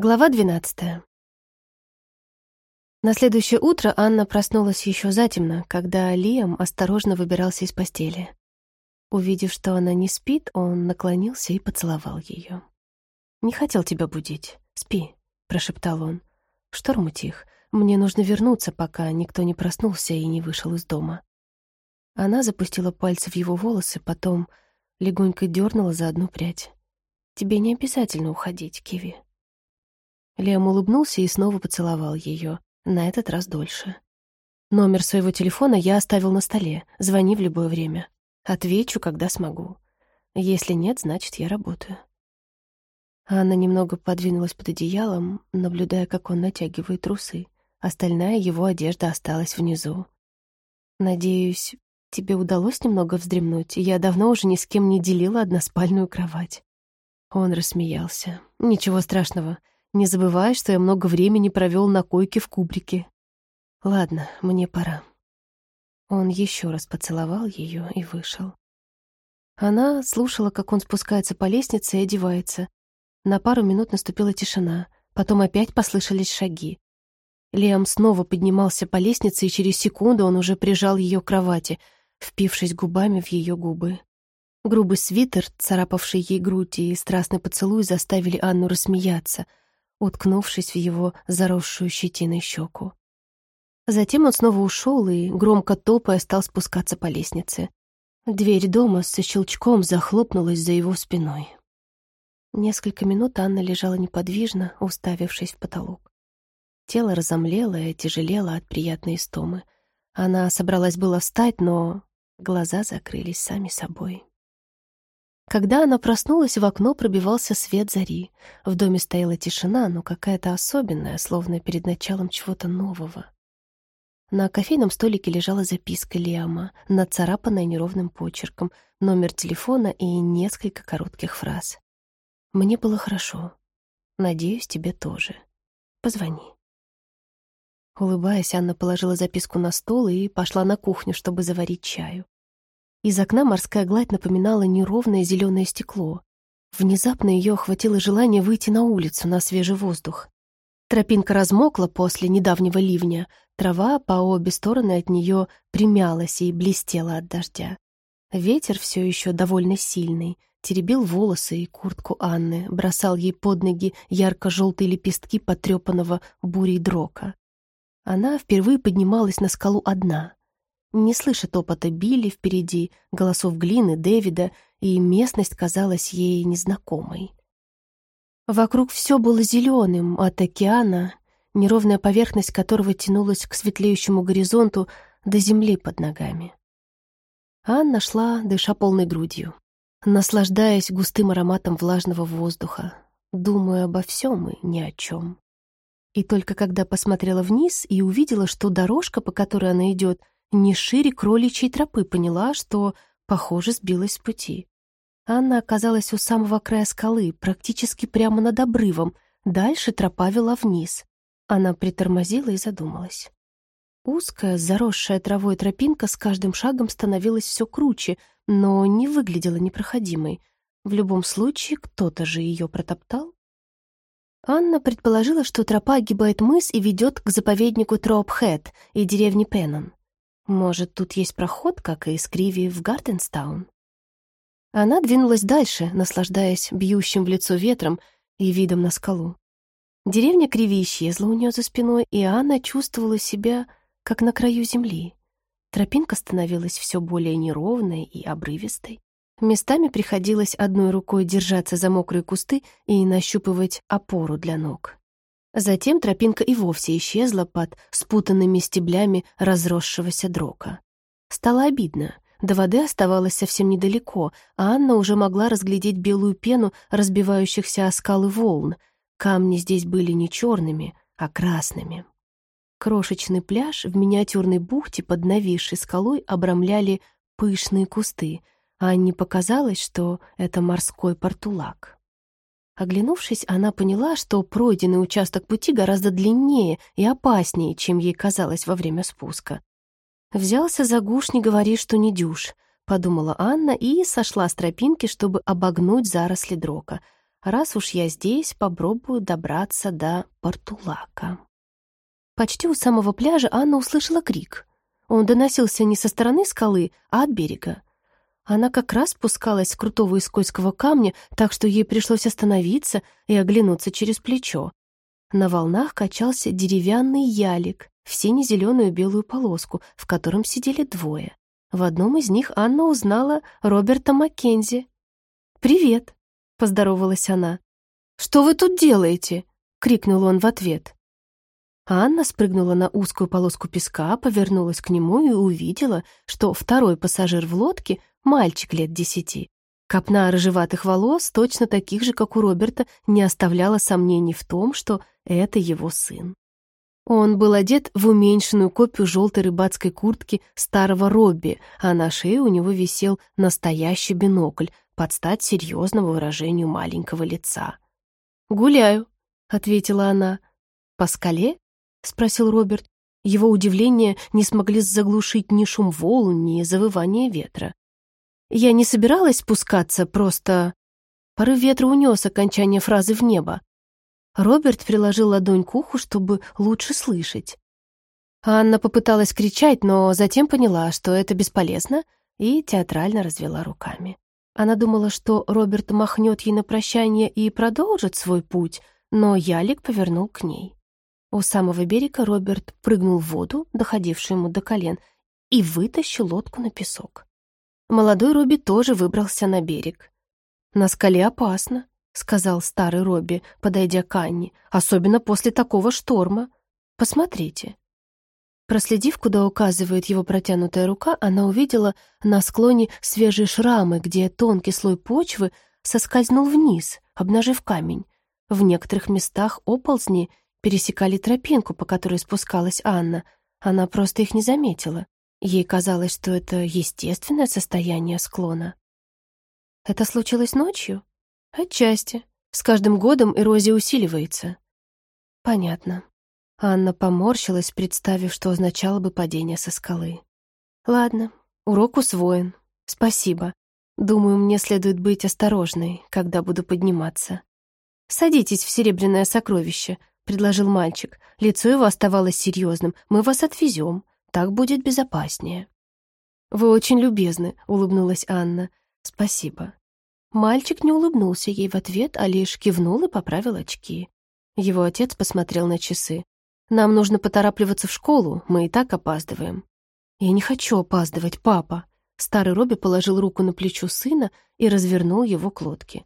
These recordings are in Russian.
Глава 12. На следующее утро Анна проснулась еще затемно, когда Лиам осторожно выбирался из постели. Увидев, что она не спит, он наклонился и поцеловал ее. «Не хотел тебя будить. Спи», — прошептал он. «Шторм утих. Мне нужно вернуться, пока никто не проснулся и не вышел из дома». Она запустила пальцы в его волосы, потом легонько дернула за одну прядь. «Тебе не обязательно уходить, Киви», Лем улыбнулся и снова поцеловал ее, на этот раз дольше. Номер своего телефона я оставил на столе. Звони в любое время. Отвечу, когда смогу. Если нет, значит, я работаю. Анна немного подвинулась под одеялом, наблюдая, как он натягивает трусы. Остальная его одежда осталась внизу. «Надеюсь, тебе удалось немного вздремнуть? Я давно уже ни с кем не делила односпальную кровать». Он рассмеялся. «Ничего страшного не забывай, что я много времени провел на койке в кубрике. Ладно, мне пора. Он еще раз поцеловал ее и вышел. Она слушала, как он спускается по лестнице и одевается. На пару минут наступила тишина, потом опять послышались шаги. Лиам снова поднимался по лестнице, и через секунду он уже прижал ее к кровати, впившись губами в ее губы. Грубый свитер, царапавший ей грудь, и страстный поцелуй заставили Анну рассмеяться — уткнувшись в его заросшую щетиной щеку. Затем он снова ушел и, громко топая, стал спускаться по лестнице. Дверь дома со щелчком захлопнулась за его спиной. Несколько минут Анна лежала неподвижно, уставившись в потолок. Тело разомлело и тяжелело от приятной истомы. Она собралась было встать, но глаза закрылись сами собой. Когда она проснулась, в окно пробивался свет зари. В доме стояла тишина, но какая-то особенная, словно перед началом чего-то нового. На кофейном столике лежала записка Лиама, нацарапанная неровным почерком, номер телефона и несколько коротких фраз. «Мне было хорошо. Надеюсь, тебе тоже. Позвони». Улыбаясь, Анна положила записку на стол и пошла на кухню, чтобы заварить чаю. Из окна морская гладь напоминала неровное зеленое стекло. Внезапно ее охватило желание выйти на улицу, на свежий воздух. Тропинка размокла после недавнего ливня, трава по обе стороны от нее примялась и блестела от дождя. Ветер все еще довольно сильный, теребил волосы и куртку Анны, бросал ей под ноги ярко-желтые лепестки потрепанного бурей дрока. Она впервые поднималась на скалу одна не слыша топота Билли впереди, голосов Глины, Дэвида, и местность казалась ей незнакомой. Вокруг все было зеленым, от океана, неровная поверхность которого тянулась к светлеющему горизонту до земли под ногами. Анна шла, дыша полной грудью, наслаждаясь густым ароматом влажного воздуха, думая обо всем и ни о чем. И только когда посмотрела вниз и увидела, что дорожка, по которой она идет, не шире кроличьей тропы, поняла, что, похоже, сбилась с пути. Анна оказалась у самого края скалы, практически прямо над обрывом. Дальше тропа вела вниз. Она притормозила и задумалась. Узкая, заросшая травой тропинка с каждым шагом становилась все круче, но не выглядела непроходимой. В любом случае, кто-то же ее протоптал. Анна предположила, что тропа огибает мыс и ведет к заповеднику Тропхэт и деревне Пеннон. Может, тут есть проход, как и из Криви в Гарденстаун? Она двинулась дальше, наслаждаясь бьющим в лицо ветром и видом на скалу. Деревня Криви исчезла у нее за спиной, и Анна чувствовала себя как на краю земли. Тропинка становилась все более неровной и обрывистой. Местами приходилось одной рукой держаться за мокрые кусты и нащупывать опору для ног. Затем тропинка и вовсе исчезла под спутанными стеблями разросшегося дрока. Стало обидно. До воды оставалось совсем недалеко, а Анна уже могла разглядеть белую пену разбивающихся о скалы волн. Камни здесь были не черными, а красными. Крошечный пляж в миниатюрной бухте под нависшей скалой обрамляли пышные кусты, а Анне показалось, что это морской портулак. Оглянувшись, она поняла, что пройденный участок пути гораздо длиннее и опаснее, чем ей казалось во время спуска. «Взялся за гуш, не говори, что не дюш», — подумала Анна и сошла с тропинки, чтобы обогнуть заросли дрока. Раз уж я здесь, попробую добраться до Портулака. Почти у самого пляжа Анна услышала крик. Он доносился не со стороны скалы, а от берега. Она как раз спускалась с крутого и скользкого камня, так что ей пришлось остановиться и оглянуться через плечо. На волнах качался деревянный ялик в сине-зеленую белую полоску, в котором сидели двое. В одном из них Анна узнала Роберта Маккензи. «Привет», — поздоровалась она. «Что вы тут делаете?» — крикнул он в ответ. Анна спрыгнула на узкую полоску песка, повернулась к нему и увидела, что второй пассажир в лодке — мальчик лет десяти. Копна рыжеватых волос, точно таких же, как у Роберта, не оставляла сомнений в том, что это его сын. Он был одет в уменьшенную копию желтой рыбацкой куртки старого Робби, а на шее у него висел настоящий бинокль под стать серьезному выражению маленького лица. «Гуляю», — ответила она. «По скале?» — спросил Роберт. Его удивление не смогли заглушить ни шум волн, ни завывание ветра. «Я не собиралась спускаться, просто...» Порыв ветра унес окончание фразы в небо. Роберт приложил ладонь к уху, чтобы лучше слышать. Анна попыталась кричать, но затем поняла, что это бесполезно, и театрально развела руками. Она думала, что Роберт махнет ей на прощание и продолжит свой путь, но ялик повернул к ней. У самого берега Роберт прыгнул в воду, доходившую ему до колен, и вытащил лодку на песок. Молодой Робби тоже выбрался на берег. На скале опасно, сказал старый Робби, подойдя к Анне, особенно после такого шторма. Посмотрите. Проследив, куда указывает его протянутая рука, она увидела на склоне свежие шрамы, где тонкий слой почвы соскользнул вниз, обнажив камень. В некоторых местах оползни пересекали тропинку, по которой спускалась Анна. Она просто их не заметила. Ей казалось, что это естественное состояние склона. Это случилось ночью? Отчасти. С каждым годом эрозия усиливается. Понятно. Анна поморщилась, представив, что означало бы падение со скалы. Ладно, урок усвоен. Спасибо. Думаю, мне следует быть осторожной, когда буду подниматься. Садитесь в серебряное сокровище, предложил мальчик. Лицо его оставалось серьезным. Мы вас отвезем. Так будет безопаснее. Вы очень любезны, улыбнулась Анна. Спасибо. Мальчик не улыбнулся ей в ответ, а лишь кивнул и поправил очки. Его отец посмотрел на часы. «Нам нужно поторапливаться в школу, мы и так опаздываем». «Я не хочу опаздывать, папа». Старый Робби положил руку на плечо сына и развернул его к лодке.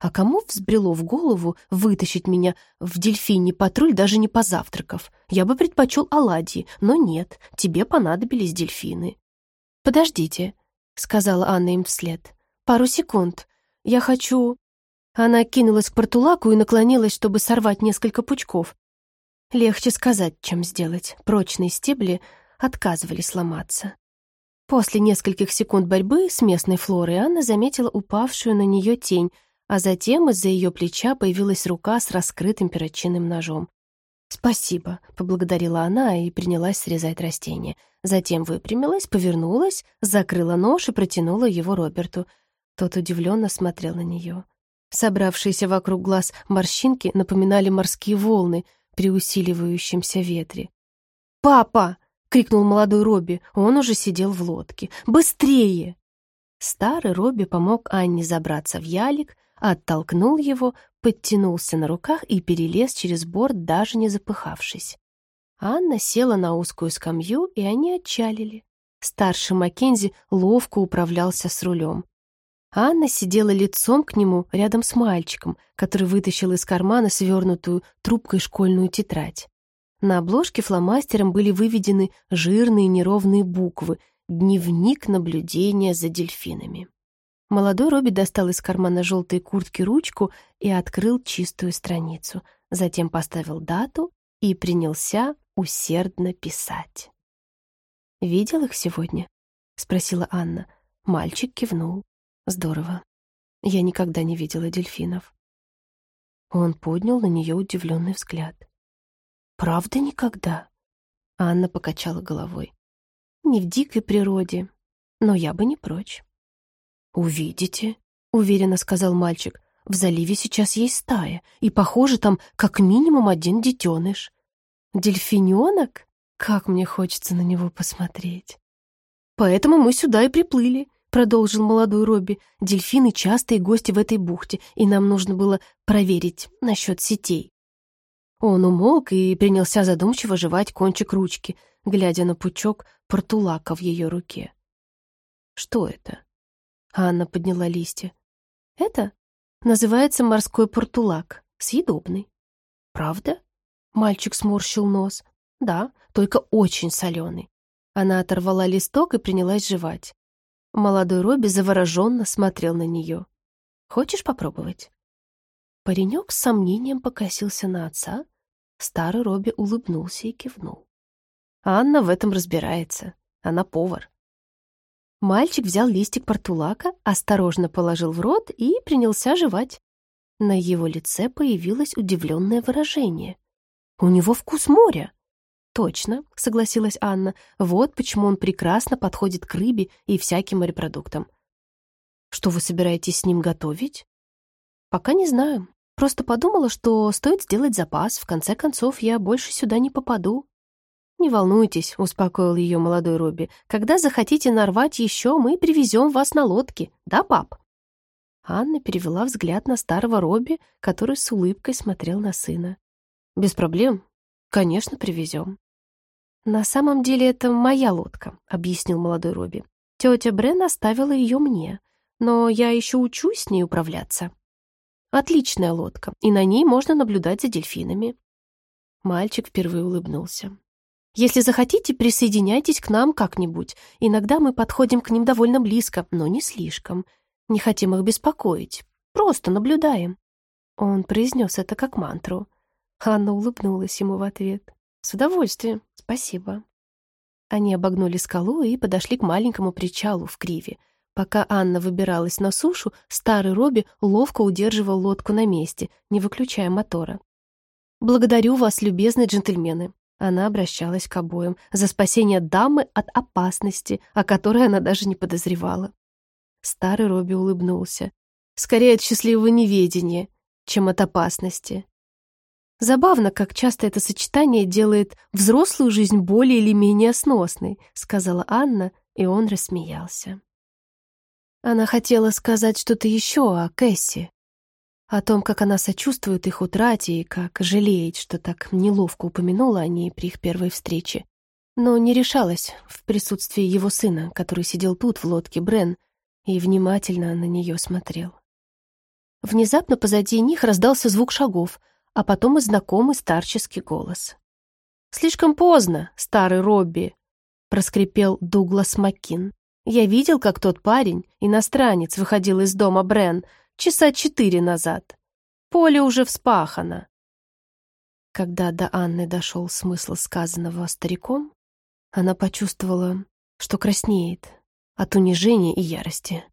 «А кому взбрело в голову вытащить меня в дельфиний патруль, даже не позавтракав? Я бы предпочел оладьи, но нет, тебе понадобились дельфины». «Подождите», — сказала Анна им вслед. «Пару секунд. Я хочу...» Она кинулась к портулаку и наклонилась, чтобы сорвать несколько пучков. Легче сказать, чем сделать. Прочные стебли отказывались сломаться. После нескольких секунд борьбы с местной флорой Анна заметила упавшую на нее тень, а затем из-за ее плеча появилась рука с раскрытым перочинным ножом. «Спасибо», — поблагодарила она и принялась срезать растение. Затем выпрямилась, повернулась, закрыла нож и протянула его Роберту — тот удивленно смотрел на нее. Собравшиеся вокруг глаз морщинки напоминали морские волны при усиливающемся ветре. «Папа!» — крикнул молодой Робби. Он уже сидел в лодке. «Быстрее!» Старый Робби помог Анне забраться в ялик, оттолкнул его, подтянулся на руках и перелез через борт, даже не запыхавшись. Анна села на узкую скамью, и они отчалили. Старший Маккензи ловко управлялся с рулем. Анна сидела лицом к нему рядом с мальчиком, который вытащил из кармана свернутую трубкой школьную тетрадь. На обложке фломастером были выведены жирные неровные буквы «Дневник наблюдения за дельфинами». Молодой Робби достал из кармана желтой куртки ручку и открыл чистую страницу, затем поставил дату и принялся усердно писать. «Видел их сегодня?» — спросила Анна. Мальчик кивнул. Здорово. Я никогда не видела дельфинов. Он поднял на нее удивленный взгляд. «Правда никогда?» Анна покачала головой. «Не в дикой природе, но я бы не прочь». «Увидите», — уверенно сказал мальчик. В заливе сейчас есть стая, и, похоже, там как минимум один детеныш. Дельфиненок? Как мне хочется на него посмотреть. Поэтому мы сюда и приплыли, продолжил молодой Робби. Дельфины частые гости в этой бухте, и нам нужно было проверить насчет сетей. Он умолк и принялся задумчиво жевать кончик ручки, глядя на пучок портулака в ее руке. «Что это?» Анна подняла листья. «Это называется морской портулак, съедобный». «Правда?» Мальчик сморщил нос. «Да, только очень соленый». Она оторвала листок и принялась жевать. Молодой Робби завороженно смотрел на нее. «Хочешь попробовать?» Паренек с сомнением покосился на отца. Старый Робби улыбнулся и кивнул. Анна в этом разбирается. Она повар. Мальчик взял листик портулака, осторожно положил в рот и принялся жевать. На его лице появилось удивленное выражение. «У него вкус моря!» «Точно», — согласилась Анна. «Вот почему он прекрасно подходит к рыбе и всяким морепродуктам». «Что вы собираетесь с ним готовить?» «Пока не знаю. Просто подумала, что стоит сделать запас. В конце концов, я больше сюда не попаду. «Не волнуйтесь», — успокоил ее молодой Робби. «Когда захотите нарвать еще, мы привезем вас на лодке. Да, пап?» Анна перевела взгляд на старого Робби, который с улыбкой смотрел на сына. «Без проблем. Конечно, привезем». «На самом деле это моя лодка», — объяснил молодой Робби. «Тетя Брен оставила ее мне, но я еще учусь с ней управляться. Отличная лодка, и на ней можно наблюдать за дельфинами». Мальчик впервые улыбнулся. Если захотите, присоединяйтесь к нам как-нибудь. Иногда мы подходим к ним довольно близко, но не слишком. Не хотим их беспокоить. Просто наблюдаем». Он произнес это как мантру. Анна улыбнулась ему в ответ. «С удовольствием. Спасибо». Они обогнули скалу и подошли к маленькому причалу в Криве. Пока Анна выбиралась на сушу, старый Робби ловко удерживал лодку на месте, не выключая мотора. «Благодарю вас, любезные джентльмены. Она обращалась к обоим за спасение дамы от опасности, о которой она даже не подозревала. Старый Робби улыбнулся. Скорее от счастливого неведения, чем от опасности. «Забавно, как часто это сочетание делает взрослую жизнь более или менее сносной», сказала Анна, и он рассмеялся. Она хотела сказать что-то еще о Кэсси, о том, как она сочувствует их утрате и как жалеет, что так неловко упомянула о ней при их первой встрече. Но не решалась в присутствии его сына, который сидел тут, в лодке Брен, и внимательно на нее смотрел. Внезапно позади них раздался звук шагов, а потом и знакомый старческий голос. «Слишком поздно, старый Робби!» — проскрипел Дуглас Маккин. «Я видел, как тот парень, иностранец, выходил из дома Брен, часа четыре назад. Поле уже вспахано. Когда до Анны дошел смысл сказанного стариком, она почувствовала, что краснеет от унижения и ярости.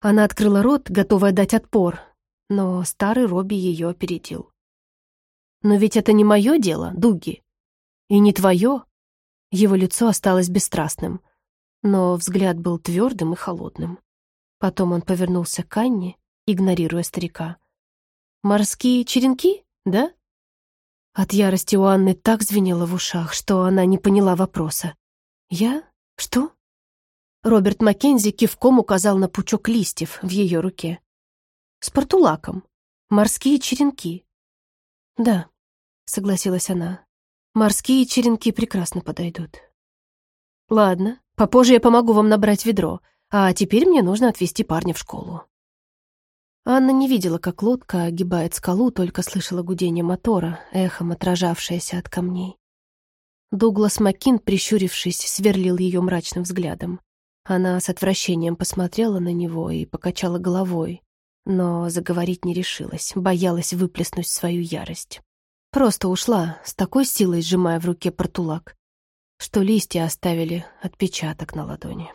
Она открыла рот, готовая дать отпор, но старый Робби ее опередил. «Но ведь это не мое дело, Дуги, и не твое». Его лицо осталось бесстрастным, но взгляд был твердым и холодным. Потом он повернулся к Анне игнорируя старика. «Морские черенки, да?» От ярости у Анны так звенело в ушах, что она не поняла вопроса. «Я? Что?» Роберт Маккензи кивком указал на пучок листьев в ее руке. «С портулаком. Морские черенки». «Да», — согласилась она. «Морские черенки прекрасно подойдут». «Ладно, попозже я помогу вам набрать ведро, а теперь мне нужно отвезти парня в школу». Анна не видела, как лодка огибает скалу, только слышала гудение мотора, эхом отражавшееся от камней. Дуглас Маккин, прищурившись, сверлил ее мрачным взглядом. Она с отвращением посмотрела на него и покачала головой, но заговорить не решилась, боялась выплеснуть свою ярость. Просто ушла, с такой силой сжимая в руке портулак, что листья оставили отпечаток на ладони.